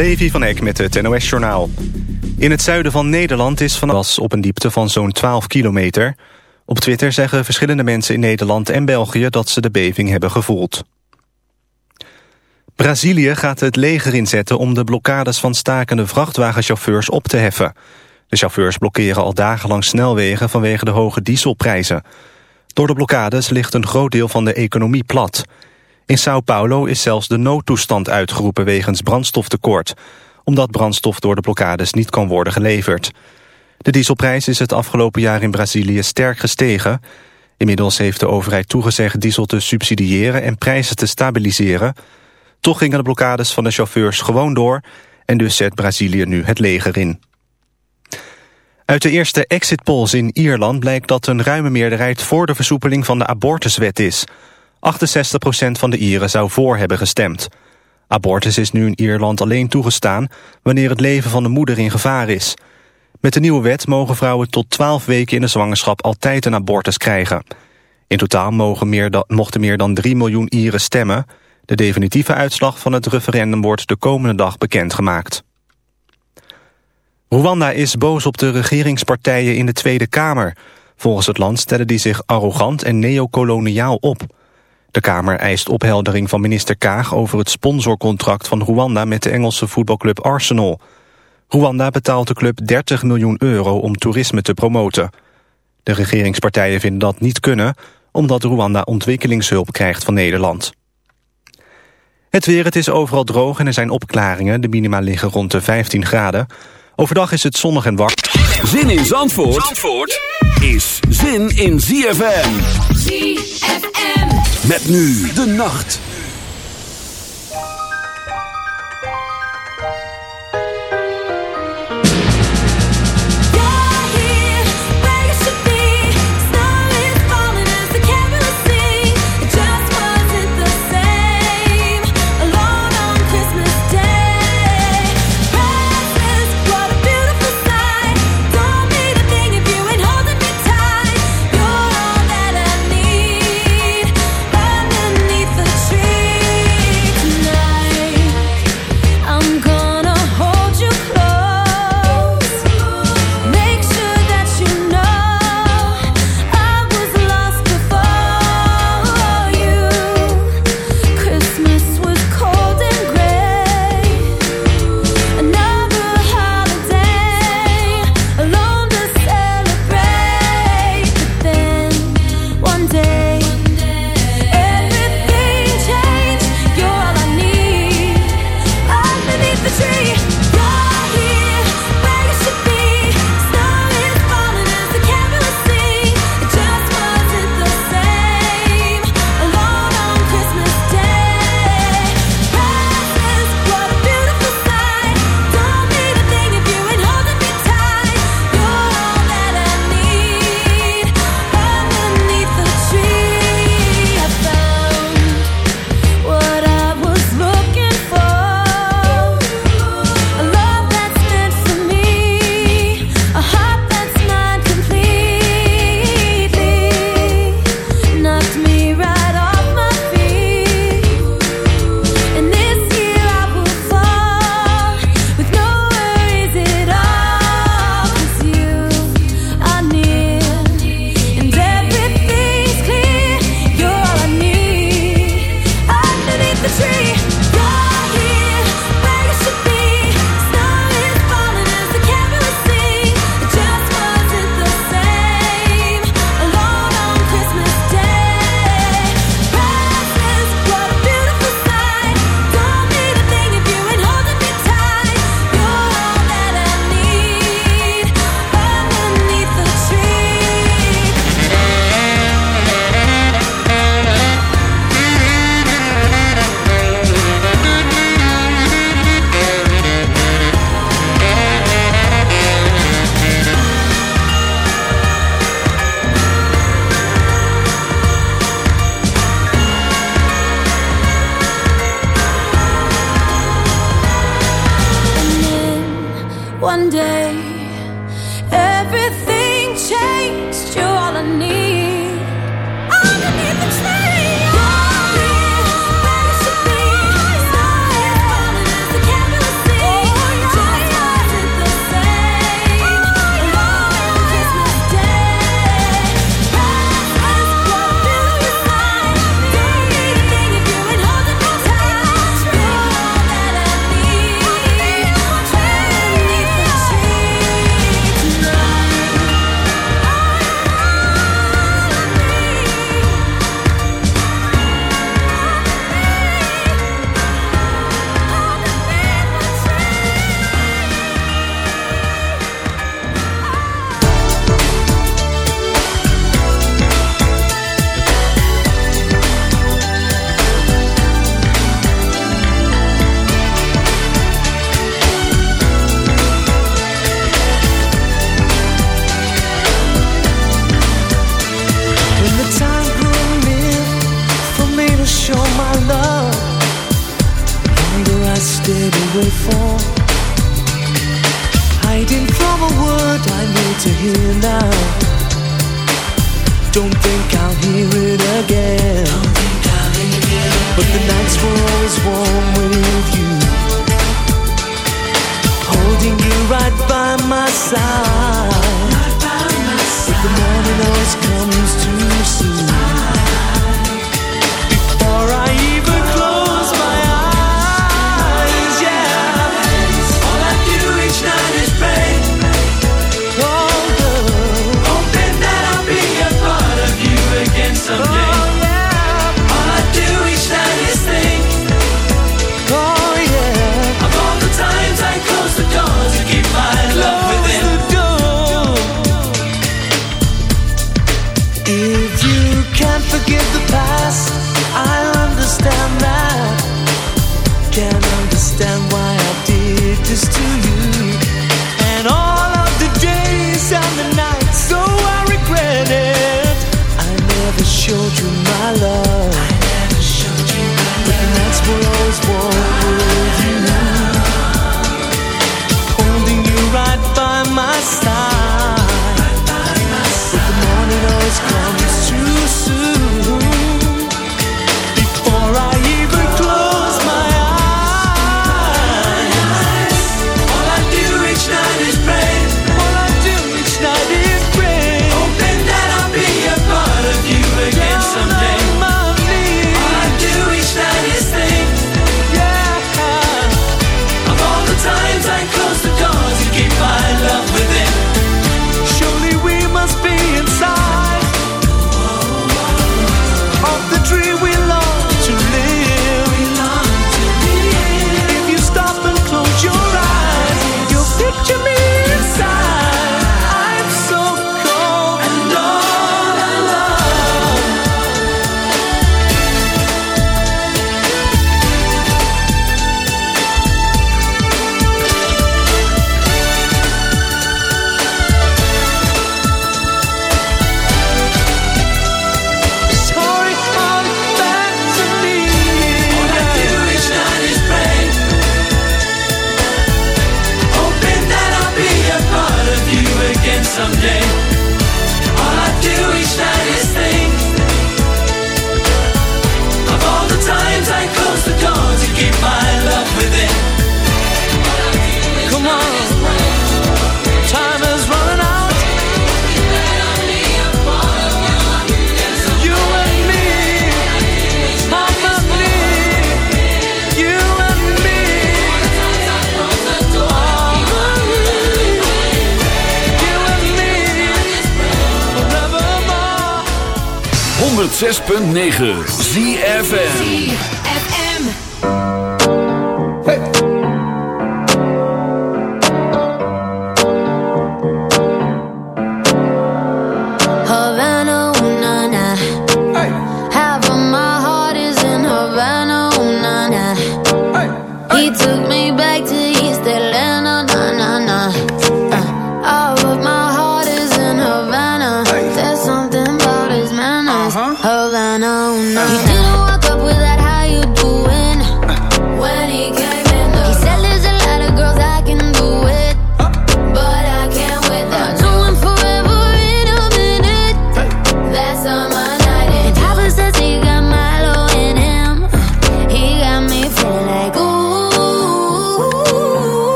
Levi van Eck met het NOS-journaal. In het zuiden van Nederland is van was op een diepte van zo'n 12 kilometer. Op Twitter zeggen verschillende mensen in Nederland en België... dat ze de beving hebben gevoeld. Brazilië gaat het leger inzetten om de blokkades van stakende vrachtwagenchauffeurs op te heffen. De chauffeurs blokkeren al dagenlang snelwegen vanwege de hoge dieselprijzen. Door de blokkades ligt een groot deel van de economie plat... In Sao Paulo is zelfs de noodtoestand uitgeroepen wegens brandstoftekort, omdat brandstof door de blokkades niet kan worden geleverd. De dieselprijs is het afgelopen jaar in Brazilië sterk gestegen. Inmiddels heeft de overheid toegezegd diesel te subsidiëren en prijzen te stabiliseren. Toch gingen de blokkades van de chauffeurs gewoon door en dus zet Brazilië nu het leger in. Uit de eerste exit polls in Ierland blijkt dat een ruime meerderheid voor de versoepeling van de abortuswet is. 68% van de Ieren zou voor hebben gestemd. Abortus is nu in Ierland alleen toegestaan wanneer het leven van de moeder in gevaar is. Met de nieuwe wet mogen vrouwen tot 12 weken in de zwangerschap altijd een abortus krijgen. In totaal mogen meer dan, mochten meer dan 3 miljoen Ieren stemmen. De definitieve uitslag van het referendum wordt de komende dag bekendgemaakt. Rwanda is boos op de regeringspartijen in de Tweede Kamer. Volgens het land stellen die zich arrogant en neocoloniaal op. De Kamer eist opheldering van minister Kaag over het sponsorcontract van Rwanda met de Engelse voetbalclub Arsenal. Rwanda betaalt de club 30 miljoen euro om toerisme te promoten. De regeringspartijen vinden dat niet kunnen, omdat Rwanda ontwikkelingshulp krijgt van Nederland. Het weer, het is overal droog en er zijn opklaringen. De minima liggen rond de 15 graden. Overdag is het zonnig en warm. Zin in Zandvoort, Zandvoort is zin in ZFM. ZFM. Met nu de nacht.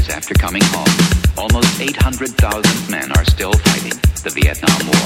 years after coming home, almost 800,000 men are still fighting the Vietnam War.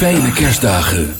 Fijne kerstdagen.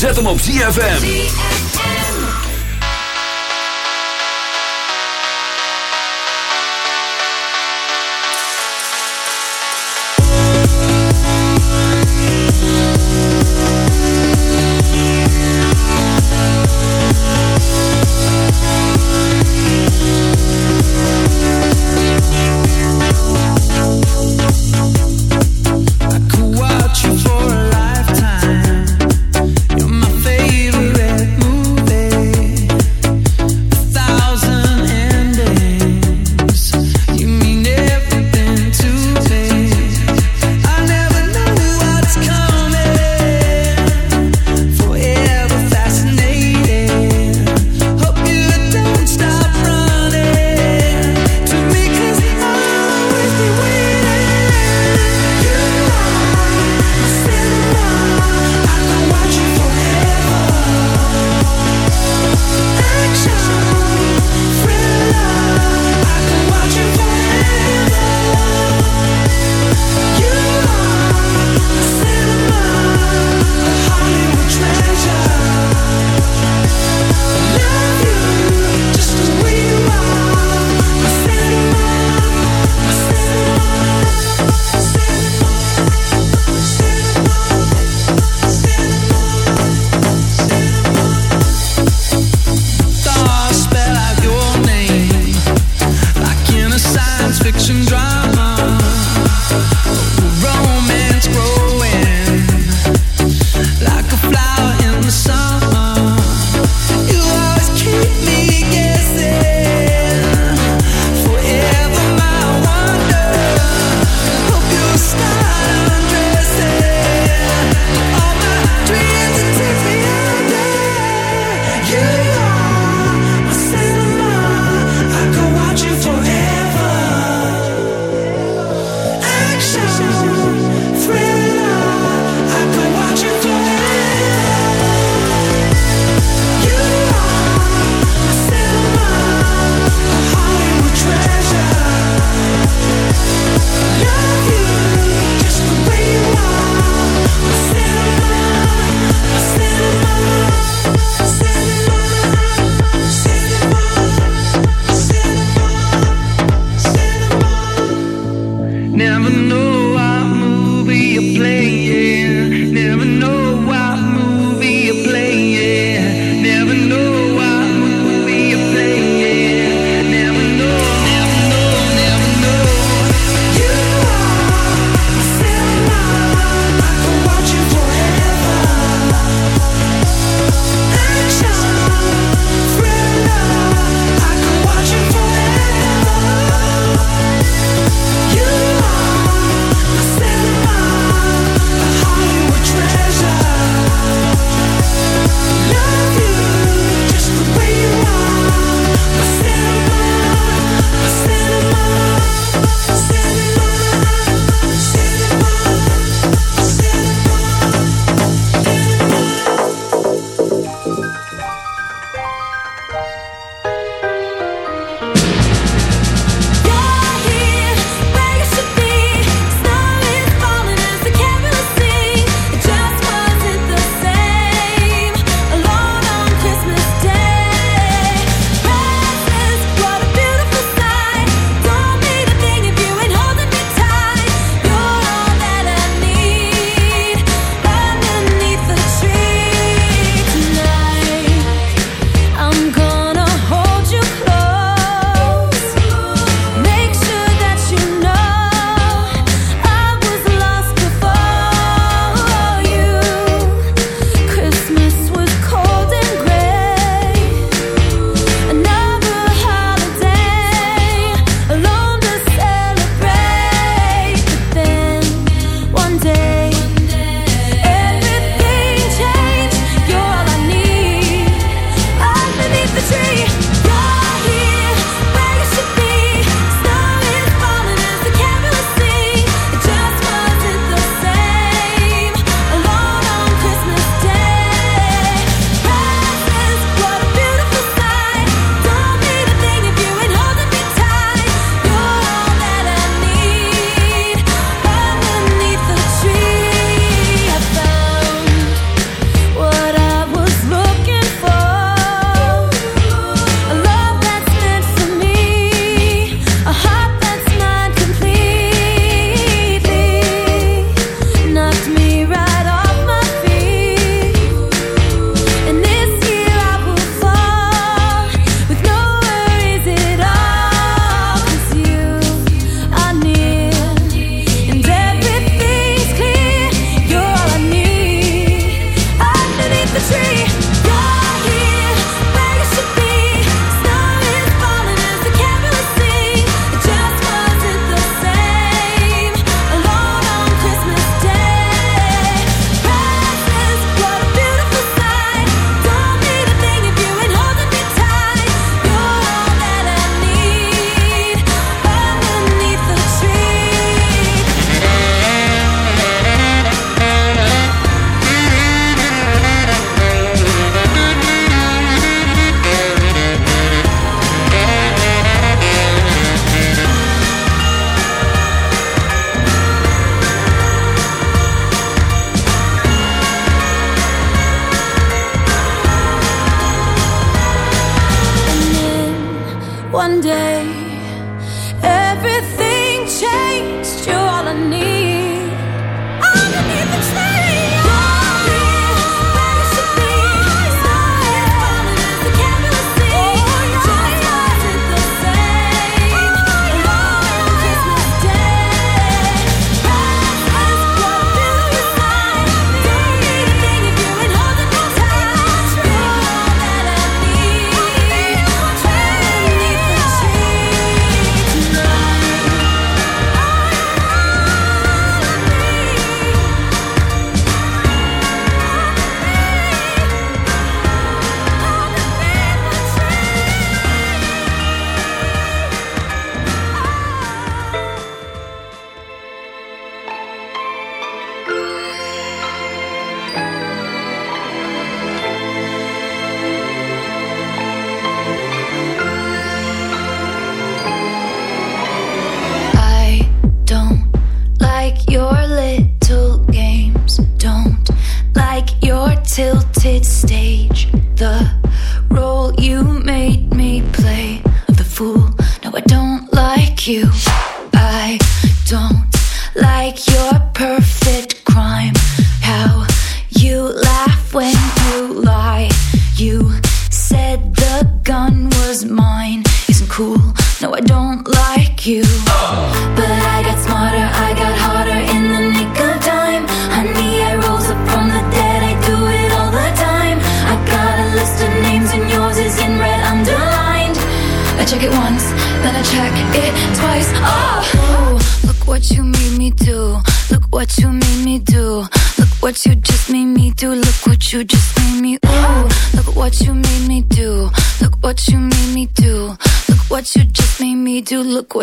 Zet hem op ZFM.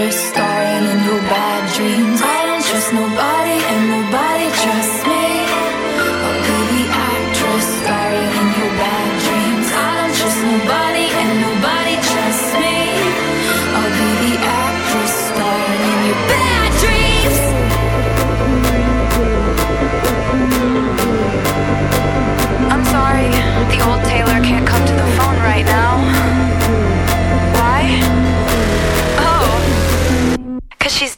crystal.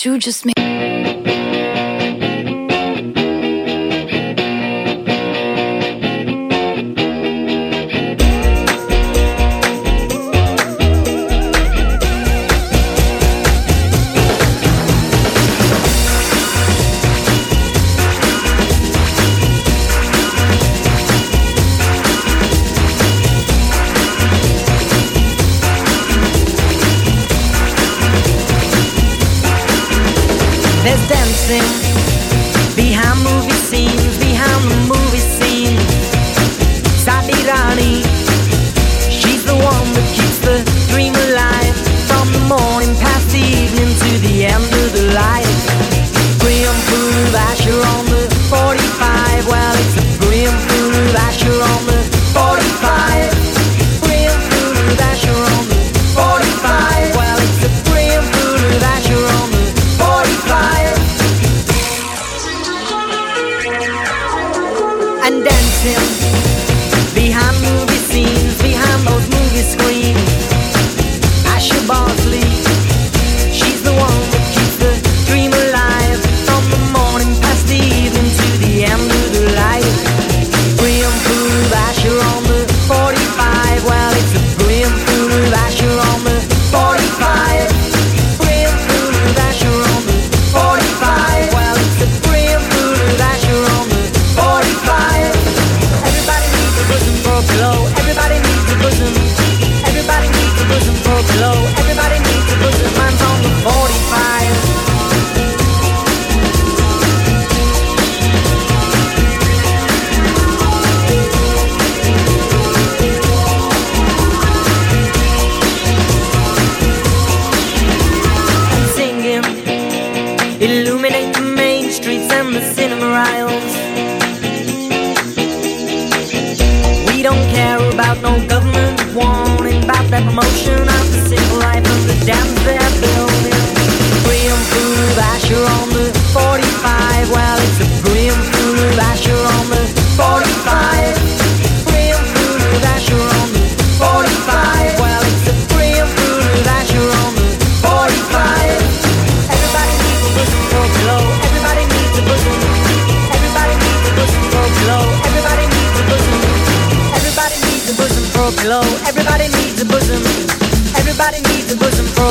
you just made. about no government warning about that promotion of the civil life of the damn